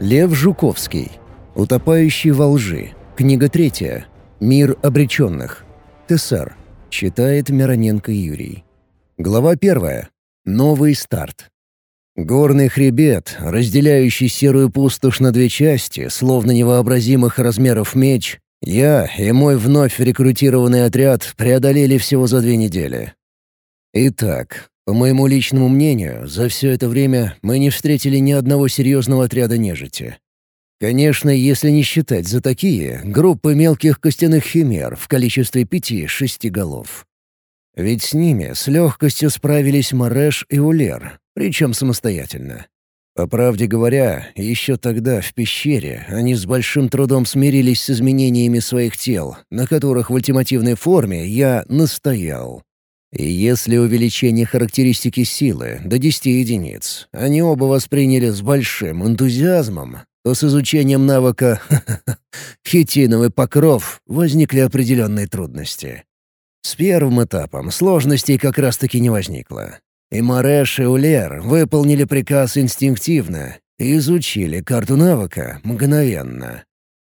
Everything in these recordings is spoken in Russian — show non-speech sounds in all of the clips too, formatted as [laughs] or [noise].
Лев Жуковский. Утопающий во лжи. Книга третья. Мир обреченных. ТСР. Читает Мироненко Юрий. Глава первая. Новый старт. Горный хребет, разделяющий серую пустошь на две части, словно невообразимых размеров меч, я и мой вновь рекрутированный отряд преодолели всего за две недели. Итак, по моему личному мнению, за все это время мы не встретили ни одного серьезного отряда нежити. Конечно, если не считать за такие группы мелких костяных химер в количестве пяти-шести голов. Ведь с ними с легкостью справились Мареш и Улер, причем самостоятельно. По правде говоря, еще тогда, в пещере, они с большим трудом смирились с изменениями своих тел, на которых в ультимативной форме я настоял. И если увеличение характеристики силы до 10 единиц они оба восприняли с большим энтузиазмом, то с изучением навыка [laughs] «хитиновый покров» возникли определенные трудности. С первым этапом сложностей как раз-таки не возникло. И Мареш и Улер выполнили приказ инстинктивно и изучили карту навыка мгновенно.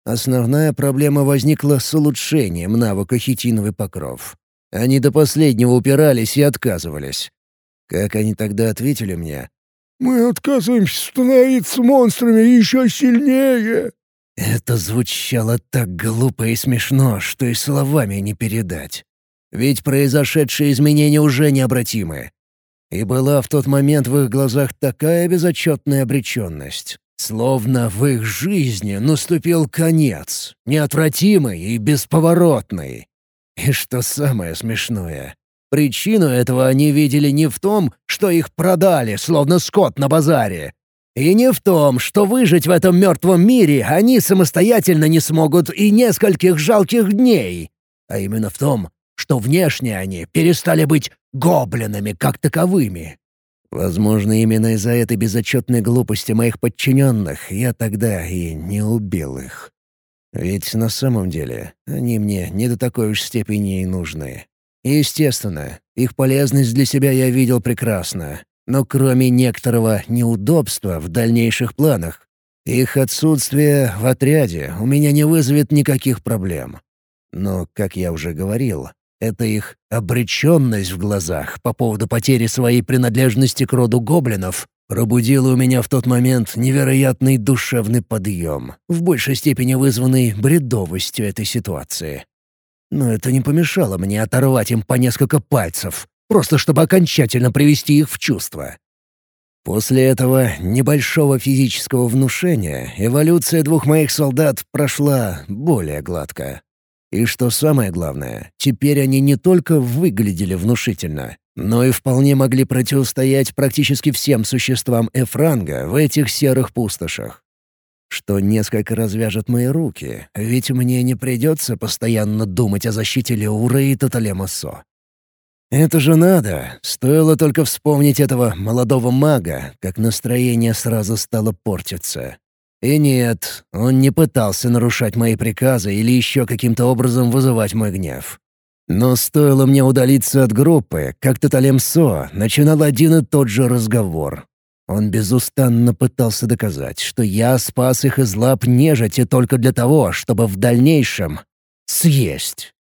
Основная проблема возникла с улучшением навыка «Хитиновый покров». Они до последнего упирались и отказывались. Как они тогда ответили мне? «Мы отказываемся становиться монстрами еще сильнее!» Это звучало так глупо и смешно, что и словами не передать. Ведь произошедшие изменения уже необратимы. И была в тот момент в их глазах такая безотчетная обреченность. Словно в их жизни наступил конец, неотвратимый и бесповоротный. И что самое смешное, причину этого они видели не в том, что их продали, словно скот на базаре, и не в том, что выжить в этом мертвом мире они самостоятельно не смогут и нескольких жалких дней, а именно в том, что внешне они перестали быть гоблинами как таковыми. Возможно, именно из-за этой безотчетной глупости моих подчиненных я тогда и не убил их. Ведь на самом деле они мне не до такой уж степени и нужны. естественно, их полезность для себя я видел прекрасно. Но кроме некоторого неудобства в дальнейших планах, их отсутствие в отряде у меня не вызовет никаких проблем. Но, как я уже говорил, это их обреченность в глазах по поводу потери своей принадлежности к роду гоблинов пробудила у меня в тот момент невероятный душевный подъем, в большей степени вызванный бредовостью этой ситуации. Но это не помешало мне оторвать им по несколько пальцев, просто чтобы окончательно привести их в чувство. После этого небольшого физического внушения эволюция двух моих солдат прошла более гладко. И что самое главное, теперь они не только выглядели внушительно, но и вполне могли противостоять практически всем существам Эфранга в этих серых пустошах. Что несколько развяжет мои руки, ведь мне не придется постоянно думать о защите Леура и Тоталемасо. Это же надо, стоило только вспомнить этого молодого мага, как настроение сразу стало портиться. И нет, он не пытался нарушать мои приказы или еще каким-то образом вызывать мой гнев. Но стоило мне удалиться от группы, как Таталемсо начинал один и тот же разговор. Он безустанно пытался доказать, что я спас их из лап нежити только для того, чтобы в дальнейшем съесть.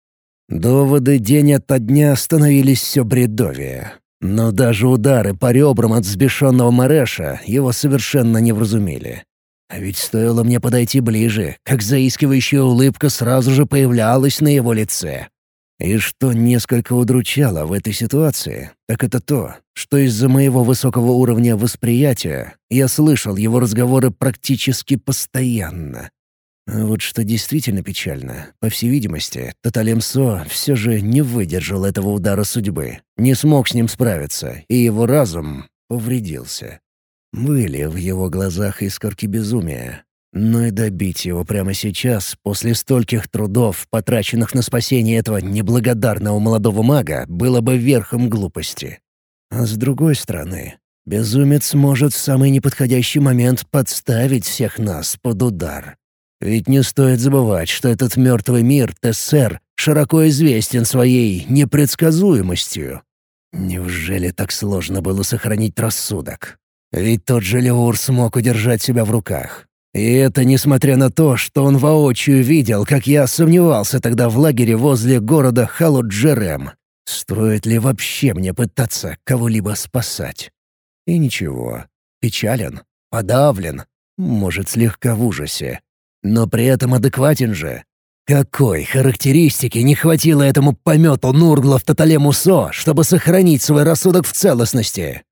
Доводы день ото дня становились все бредовее. Но даже удары по ребрам от взбешенного Мареша его совершенно не вразумели. А ведь стоило мне подойти ближе, как заискивающая улыбка сразу же появлялась на его лице. И что несколько удручало в этой ситуации, так это то, что из-за моего высокого уровня восприятия я слышал его разговоры практически постоянно. А вот что действительно печально, по всей видимости, Таталемсо все же не выдержал этого удара судьбы, не смог с ним справиться, и его разум повредился. Были в его глазах искорки безумия, но и добить его прямо сейчас, после стольких трудов, потраченных на спасение этого неблагодарного молодого мага, было бы верхом глупости. А с другой стороны, безумец может в самый неподходящий момент подставить всех нас под удар. Ведь не стоит забывать, что этот мертвый мир, ТСР, широко известен своей непредсказуемостью. Неужели так сложно было сохранить рассудок? Ведь тот же Леур смог удержать себя в руках. И это несмотря на то, что он воочию видел, как я сомневался тогда в лагере возле города Халуджерем. Стоит ли вообще мне пытаться кого-либо спасать? И ничего. Печален, подавлен, может, слегка в ужасе. Но при этом адекватен же. Какой характеристики не хватило этому помету Нургла в Татале Мусо, чтобы сохранить свой рассудок в целостности?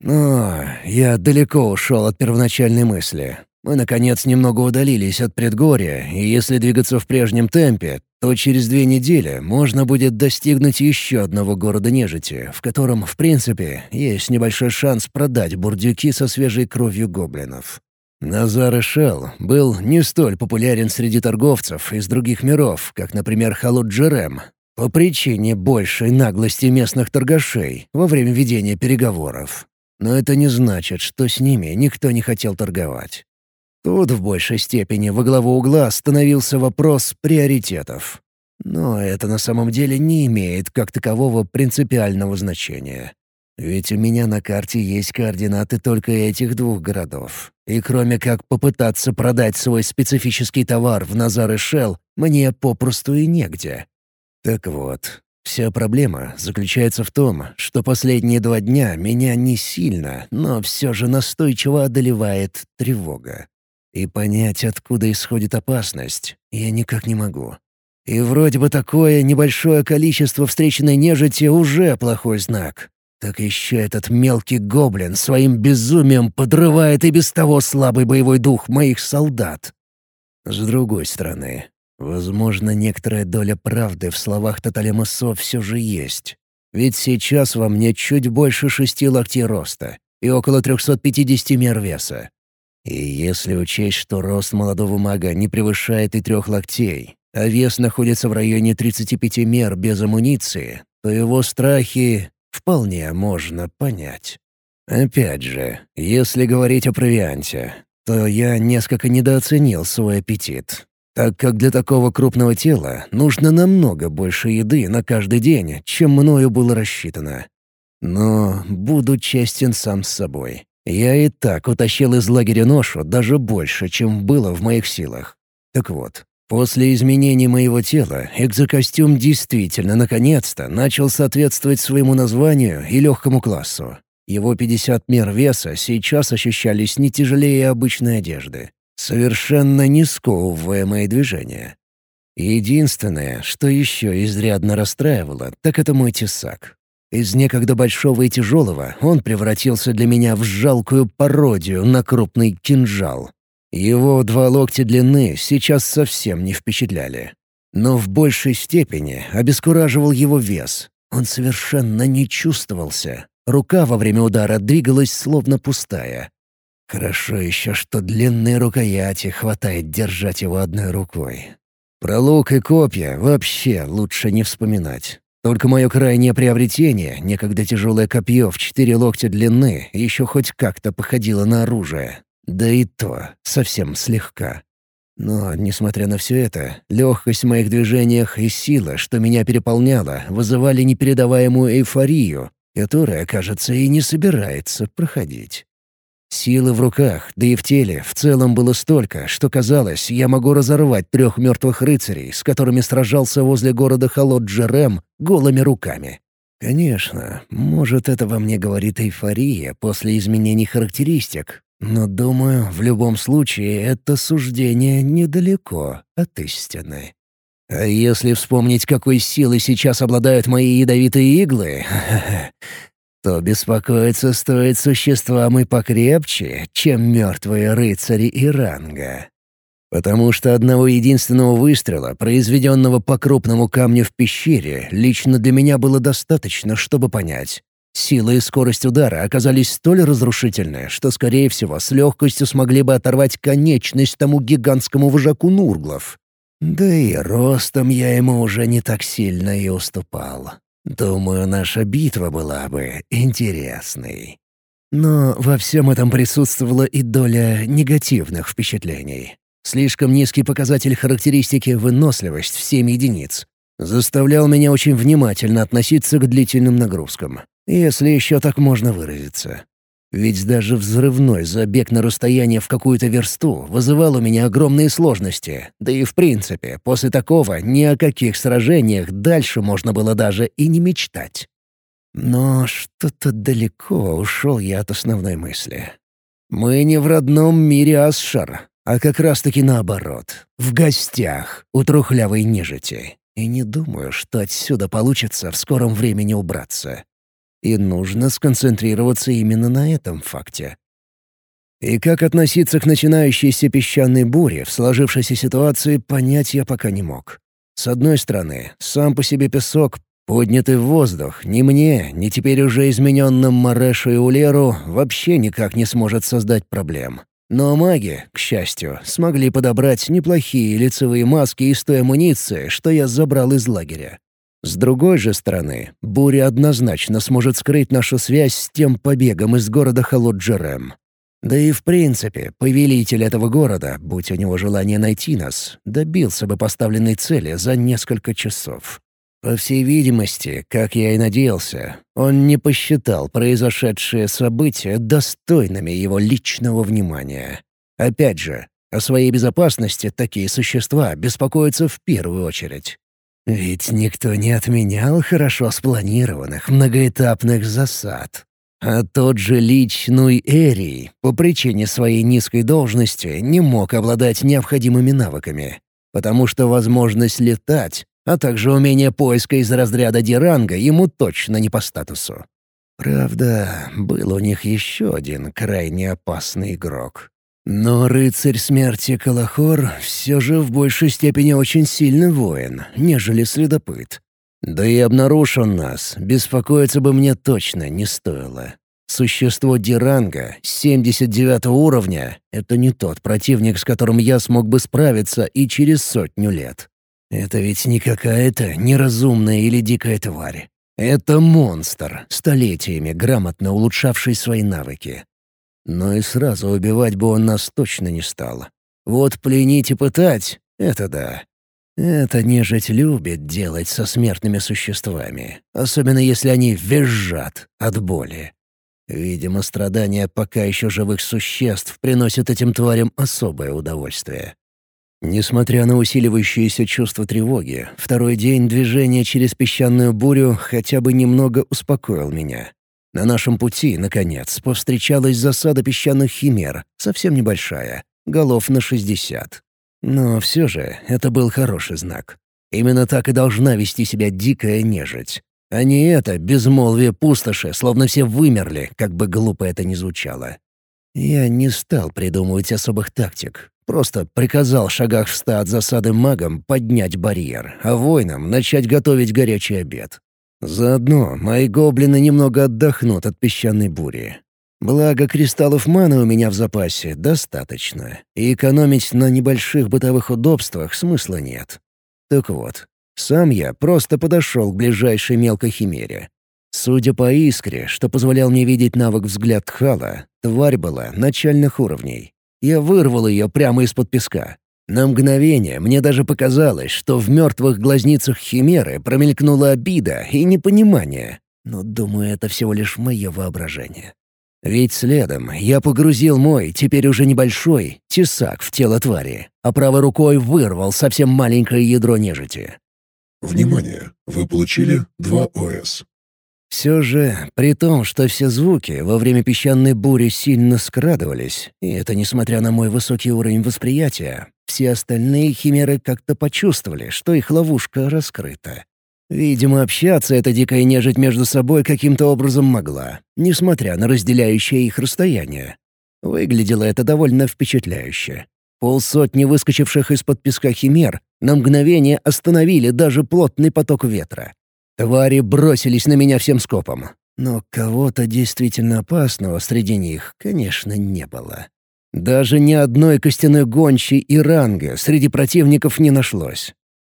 Но я далеко ушел от первоначальной мысли. Мы, наконец, немного удалились от предгорья, и если двигаться в прежнем темпе, то через две недели можно будет достигнуть еще одного города нежити, в котором, в принципе, есть небольшой шанс продать бурдюки со свежей кровью гоблинов. Назар Эшел был не столь популярен среди торговцев из других миров, как, например, Халут Джерем, по причине большей наглости местных торгашей во время ведения переговоров. Но это не значит, что с ними никто не хотел торговать. Тут в большей степени во главу угла становился вопрос приоритетов. Но это на самом деле не имеет как такового принципиального значения. Ведь у меня на карте есть координаты только этих двух городов. И кроме как попытаться продать свой специфический товар в Назар и Шелл, мне попросту и негде. Так вот, вся проблема заключается в том, что последние два дня меня не сильно, но все же настойчиво одолевает тревога. И понять, откуда исходит опасность, я никак не могу. И вроде бы такое небольшое количество встреченной нежити уже плохой знак. Так еще этот мелкий гоблин своим безумием подрывает и без того слабый боевой дух моих солдат. С другой стороны, возможно, некоторая доля правды в словах Таталемысо все же есть. Ведь сейчас во мне чуть больше шести локтей роста и около 350 мер веса. И если учесть, что рост молодого мага не превышает и трех локтей, а вес находится в районе 35 мер без амуниции, то его страхи вполне можно понять. Опять же, если говорить о провианте, то я несколько недооценил свой аппетит, так как для такого крупного тела нужно намного больше еды на каждый день, чем мною было рассчитано. Но буду честен сам с собой. Я и так утащил из лагеря ношу даже больше, чем было в моих силах. Так вот, после изменений моего тела экзокостюм действительно, наконец-то, начал соответствовать своему названию и легкому классу. Его 50 мер веса сейчас ощущались не тяжелее обычной одежды, совершенно не сковывая мои движения. Единственное, что еще изрядно расстраивало, так это мой тесак. Из некогда большого и тяжелого он превратился для меня в жалкую пародию на крупный кинжал. Его два локтя длины сейчас совсем не впечатляли. Но в большей степени обескураживал его вес. Он совершенно не чувствовался. Рука во время удара двигалась словно пустая. Хорошо еще, что длинной рукояти хватает держать его одной рукой. Про лук и копья вообще лучше не вспоминать. Только мое крайнее приобретение, некогда тяжелое копье в четыре локтя длины, еще хоть как-то походило на оружие. Да и то, совсем слегка. Но, несмотря на все это, легкость в моих движениях и сила, что меня переполняла, вызывали непередаваемую эйфорию, которая, кажется, и не собирается проходить. Силы в руках, да и в теле в целом было столько, что казалось, я могу разорвать трех мертвых рыцарей, с которыми сражался возле города Холод-Джерем голыми руками. Конечно, может, это во мне говорит эйфория после изменений характеристик, но, думаю, в любом случае это суждение недалеко от истины. А если вспомнить, какой силой сейчас обладают мои ядовитые иглы, [laughs] то беспокоиться стоит существам и покрепче, чем мертвые рыцари Иранга. Потому что одного единственного выстрела, произведенного по крупному камню в пещере, лично для меня было достаточно, чтобы понять. Сила и скорость удара оказались столь разрушительны, что, скорее всего, с легкостью смогли бы оторвать конечность тому гигантскому вожаку Нурглов. Да и ростом я ему уже не так сильно и уступал. Думаю, наша битва была бы интересной. Но во всем этом присутствовала и доля негативных впечатлений. Слишком низкий показатель характеристики выносливость в 7 единиц заставлял меня очень внимательно относиться к длительным нагрузкам, если еще так можно выразиться. Ведь даже взрывной забег на расстояние в какую-то версту вызывал у меня огромные сложности. Да и в принципе, после такого ни о каких сражениях дальше можно было даже и не мечтать. Но что-то далеко ушел я от основной мысли. Мы не в родном мире Асшар, а как раз-таки наоборот. В гостях у трухлявой нежити. И не думаю, что отсюда получится в скором времени убраться. И нужно сконцентрироваться именно на этом факте. И как относиться к начинающейся песчаной буре в сложившейся ситуации, понять я пока не мог. С одной стороны, сам по себе песок, поднятый в воздух, ни мне, ни теперь уже измененным Марешу и Улеру вообще никак не сможет создать проблем. Но маги, к счастью, смогли подобрать неплохие лицевые маски из той амуниции, что я забрал из лагеря. С другой же стороны, буря однозначно сможет скрыть нашу связь с тем побегом из города Халуджерем. Да и в принципе, повелитель этого города, будь у него желание найти нас, добился бы поставленной цели за несколько часов. По всей видимости, как я и надеялся, он не посчитал произошедшие события достойными его личного внимания. Опять же, о своей безопасности такие существа беспокоятся в первую очередь. Ведь никто не отменял хорошо спланированных многоэтапных засад. А тот же Лич Нуй Эрий по причине своей низкой должности не мог обладать необходимыми навыками, потому что возможность летать, а также умение поиска из разряда Диранга ему точно не по статусу. Правда, был у них еще один крайне опасный игрок. Но рыцарь смерти Калахор все же в большей степени очень сильный воин, нежели следопыт. Да и обнаружив нас, беспокоиться бы мне точно не стоило. Существо Диранга 79 уровня — это не тот противник, с которым я смог бы справиться и через сотню лет. Это ведь не какая-то неразумная или дикая тварь. Это монстр, столетиями грамотно улучшавший свои навыки. Но и сразу убивать бы он нас точно не стал. Вот пленить и пытать — это да. Это нежить любит делать со смертными существами, особенно если они визжат от боли. Видимо, страдания пока еще живых существ приносят этим тварям особое удовольствие. Несмотря на усиливающееся чувство тревоги, второй день движения через песчаную бурю хотя бы немного успокоил меня. На нашем пути, наконец, повстречалась засада песчаных химер, совсем небольшая, голов на 60. Но все же это был хороший знак. Именно так и должна вести себя дикая нежить. А не это безмолвие пустоши, словно все вымерли, как бы глупо это ни звучало. Я не стал придумывать особых тактик. Просто приказал шагах в ста от засады магам поднять барьер, а воинам начать готовить горячий обед. Заодно мои гоблины немного отдохнут от песчаной бури. Благо, кристаллов маны у меня в запасе достаточно, и экономить на небольших бытовых удобствах смысла нет. Так вот, сам я просто подошел к ближайшей мелкой химере. Судя по искре, что позволял мне видеть навык взгляд Хала, тварь была начальных уровней. Я вырвал ее прямо из-под песка. На мгновение мне даже показалось, что в мертвых глазницах Химеры промелькнула обида и непонимание. Но, думаю, это всего лишь мое воображение. Ведь следом я погрузил мой, теперь уже небольшой, тесак в тело твари, а правой рукой вырвал совсем маленькое ядро нежити. Внимание! Вы получили 2 ОС. Все же, при том, что все звуки во время песчаной бури сильно скрадывались, и это несмотря на мой высокий уровень восприятия, все остальные химеры как-то почувствовали, что их ловушка раскрыта. Видимо, общаться эта дикая нежить между собой каким-то образом могла, несмотря на разделяющее их расстояние. Выглядело это довольно впечатляюще. Полсотни выскочивших из-под песка химер на мгновение остановили даже плотный поток ветра. Твари бросились на меня всем скопом. Но кого-то действительно опасного среди них, конечно, не было. Даже ни одной костяной гончей и ранга среди противников не нашлось.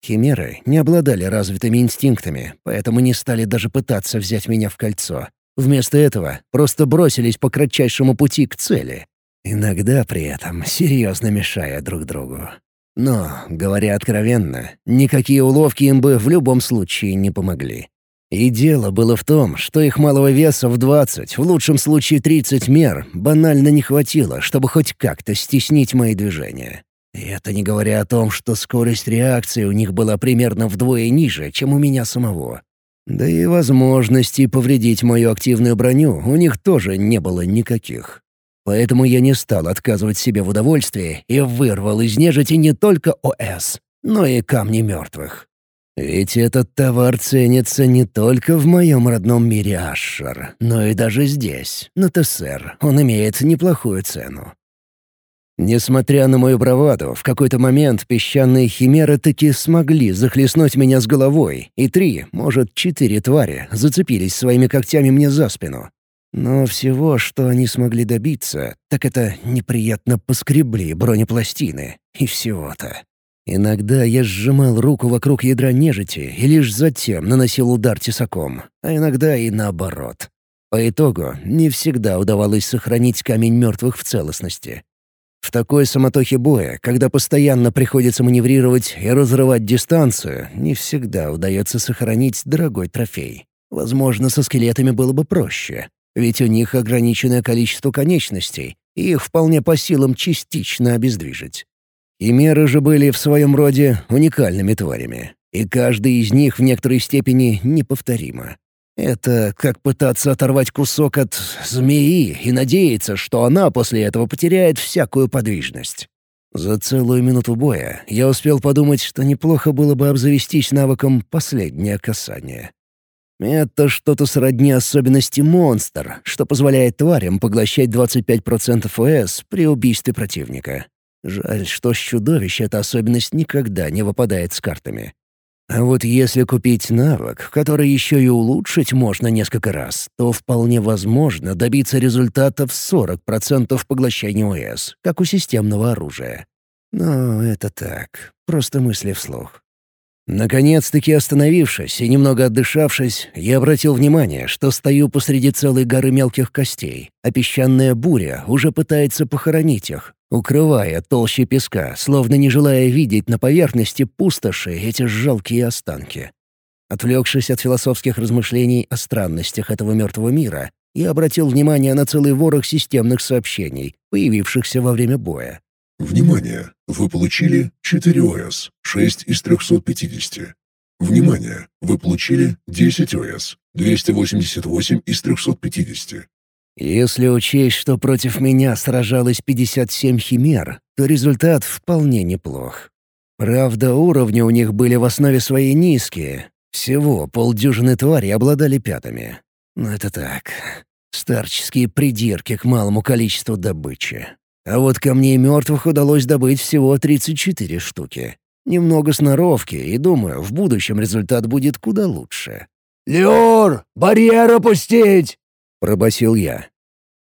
Химеры не обладали развитыми инстинктами, поэтому не стали даже пытаться взять меня в кольцо. Вместо этого просто бросились по кратчайшему пути к цели. Иногда при этом серьезно мешая друг другу. Но, говоря откровенно, никакие уловки им бы в любом случае не помогли. И дело было в том, что их малого веса в 20, в лучшем случае 30 мер, банально не хватило, чтобы хоть как-то стеснить мои движения. И это не говоря о том, что скорость реакции у них была примерно вдвое ниже, чем у меня самого. Да и возможностей повредить мою активную броню у них тоже не было никаких. Поэтому я не стал отказывать себе в удовольствии и вырвал из нежити не только ОС, но и камни мертвых. Ведь этот товар ценится не только в моем родном мире Ашшар, но и даже здесь, на ТСР, он имеет неплохую цену. Несмотря на мою браваду, в какой-то момент песчаные химеры таки смогли захлестнуть меня с головой, и три, может, четыре твари зацепились своими когтями мне за спину. Но всего, что они смогли добиться, так это неприятно поскребли бронепластины, и всего-то. Иногда я сжимал руку вокруг ядра нежити и лишь затем наносил удар тесаком, а иногда и наоборот. По итогу, не всегда удавалось сохранить камень мертвых в целостности. В такой самотохе боя, когда постоянно приходится маневрировать и разрывать дистанцию, не всегда удается сохранить дорогой трофей. Возможно, со скелетами было бы проще, ведь у них ограниченное количество конечностей, и их вполне по силам частично обездвижить. И меры же были в своем роде уникальными тварями, и каждый из них в некоторой степени неповторимо. Это как пытаться оторвать кусок от змеи и надеяться, что она после этого потеряет всякую подвижность. За целую минуту боя я успел подумать, что неплохо было бы обзавестись навыком «последнее касание». Это что-то сродни особенности монстр, что позволяет тварям поглощать 25% ОС при убийстве противника. Жаль, что с чудовищ эта особенность никогда не выпадает с картами. А вот если купить навык, который еще и улучшить можно несколько раз, то вполне возможно добиться результата в 40% поглощения ОС, как у системного оружия. Но это так, просто мысли вслух. Наконец-таки остановившись и немного отдышавшись, я обратил внимание, что стою посреди целой горы мелких костей, а песчаная буря уже пытается похоронить их, укрывая толще песка, словно не желая видеть на поверхности пустоши эти жалкие останки. Отвлекшись от философских размышлений о странностях этого мертвого мира, я обратил внимание на целый ворох системных сообщений, появившихся во время боя. Внимание! Вы получили 4 ОС, 6 из 350. Внимание! Вы получили 10 ОС, 288 из 350. Если учесть, что против меня сражалось 57 химер, то результат вполне неплох. Правда, уровни у них были в основе своей низкие. Всего полдюжины тварей обладали пятами. Но это так. Старческие придирки к малому количеству добычи. А вот камней мертвых удалось добыть всего 34 штуки. Немного сноровки, и, думаю, в будущем результат будет куда лучше. «Леор, барьер опустить!» пробасил я.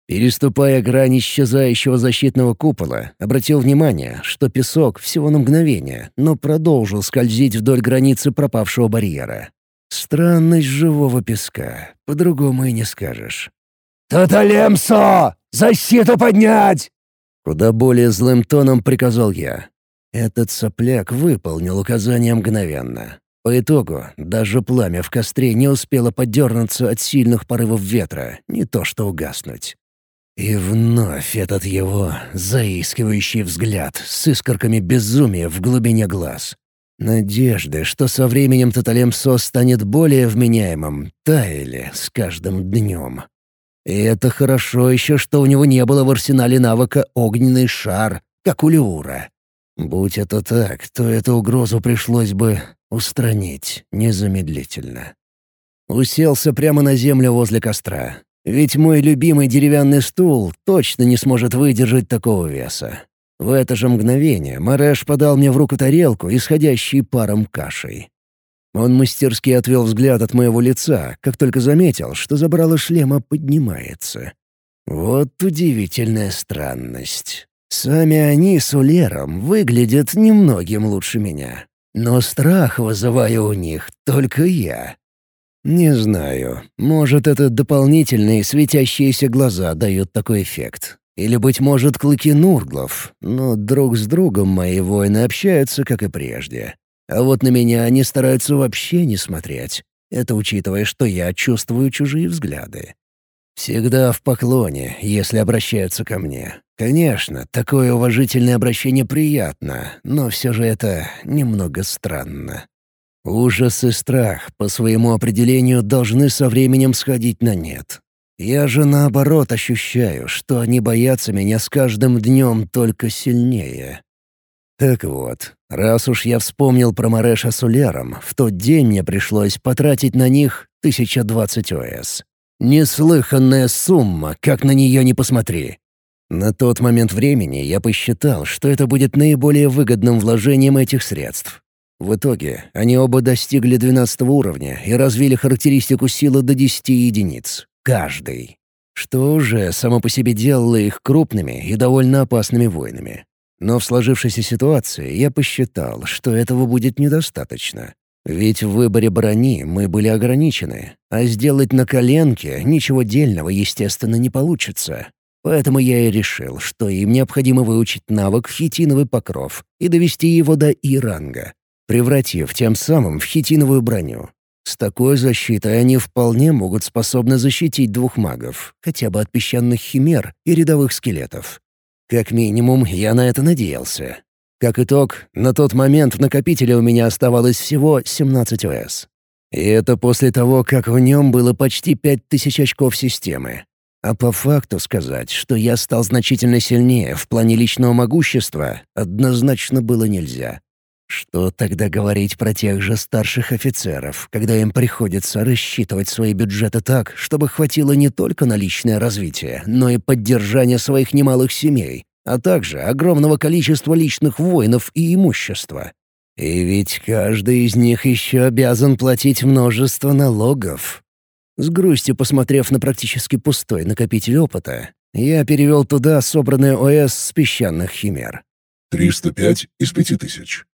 Переступая грань исчезающего защитного купола, обратил внимание, что песок всего на мгновение, но продолжил скользить вдоль границы пропавшего барьера. Странность живого песка, по-другому и не скажешь. «Таталемсо! Защиту поднять!» Куда более злым тоном приказал я. Этот сопляк выполнил указание мгновенно. По итогу, даже пламя в костре не успело подернуться от сильных порывов ветра, не то что угаснуть. И вновь этот его заискивающий взгляд с искорками безумия в глубине глаз. Надежды, что со временем Таталемсо станет более вменяемым, таяли с каждым днем. И это хорошо еще, что у него не было в арсенале навыка «Огненный шар», как у Леура. Будь это так, то эту угрозу пришлось бы устранить незамедлительно. Уселся прямо на землю возле костра. Ведь мой любимый деревянный стул точно не сможет выдержать такого веса. В это же мгновение Мареш подал мне в руку тарелку, исходящей паром кашей. Он мастерски отвел взгляд от моего лица, как только заметил, что забрало шлема поднимается. Вот удивительная странность. Сами они с Улером выглядят немногим лучше меня. Но страх вызываю у них только я. Не знаю, может, это дополнительные светящиеся глаза дают такой эффект. Или, быть может, клыки Нурглов, но друг с другом мои воины общаются, как и прежде. А вот на меня они стараются вообще не смотреть. Это учитывая, что я чувствую чужие взгляды. Всегда в поклоне, если обращаются ко мне. Конечно, такое уважительное обращение приятно, но все же это немного странно. Ужас и страх по своему определению должны со временем сходить на нет. Я же наоборот ощущаю, что они боятся меня с каждым днем только сильнее. Так вот, раз уж я вспомнил про Мареша с Улером, в тот день мне пришлось потратить на них 1020 ОС. Неслыханная сумма, как на нее не посмотри. На тот момент времени я посчитал, что это будет наиболее выгодным вложением этих средств. В итоге они оба достигли 12 уровня и развили характеристику силы до 10 единиц. Каждый. Что уже само по себе делало их крупными и довольно опасными воинами. Но в сложившейся ситуации я посчитал, что этого будет недостаточно. Ведь в выборе брони мы были ограничены, а сделать на коленке ничего дельного, естественно, не получится. Поэтому я и решил, что им необходимо выучить навык хитиновый покров и довести его до И-ранга, превратив тем самым в хитиновую броню. С такой защитой они вполне могут способны защитить двух магов, хотя бы от песчаных химер и рядовых скелетов. Как минимум, я на это надеялся. Как итог, на тот момент в накопителе у меня оставалось всего 17 ОС. И это после того, как в нем было почти 5000 очков системы. А по факту сказать, что я стал значительно сильнее в плане личного могущества, однозначно было нельзя. Что тогда говорить про тех же старших офицеров, когда им приходится рассчитывать свои бюджеты так, чтобы хватило не только на личное развитие, но и поддержание своих немалых семей, а также огромного количества личных воинов и имущества? И ведь каждый из них еще обязан платить множество налогов. С грустью посмотрев на практически пустой накопитель опыта, я перевел туда собранное ОС с песчаных химер. 305 из 5000.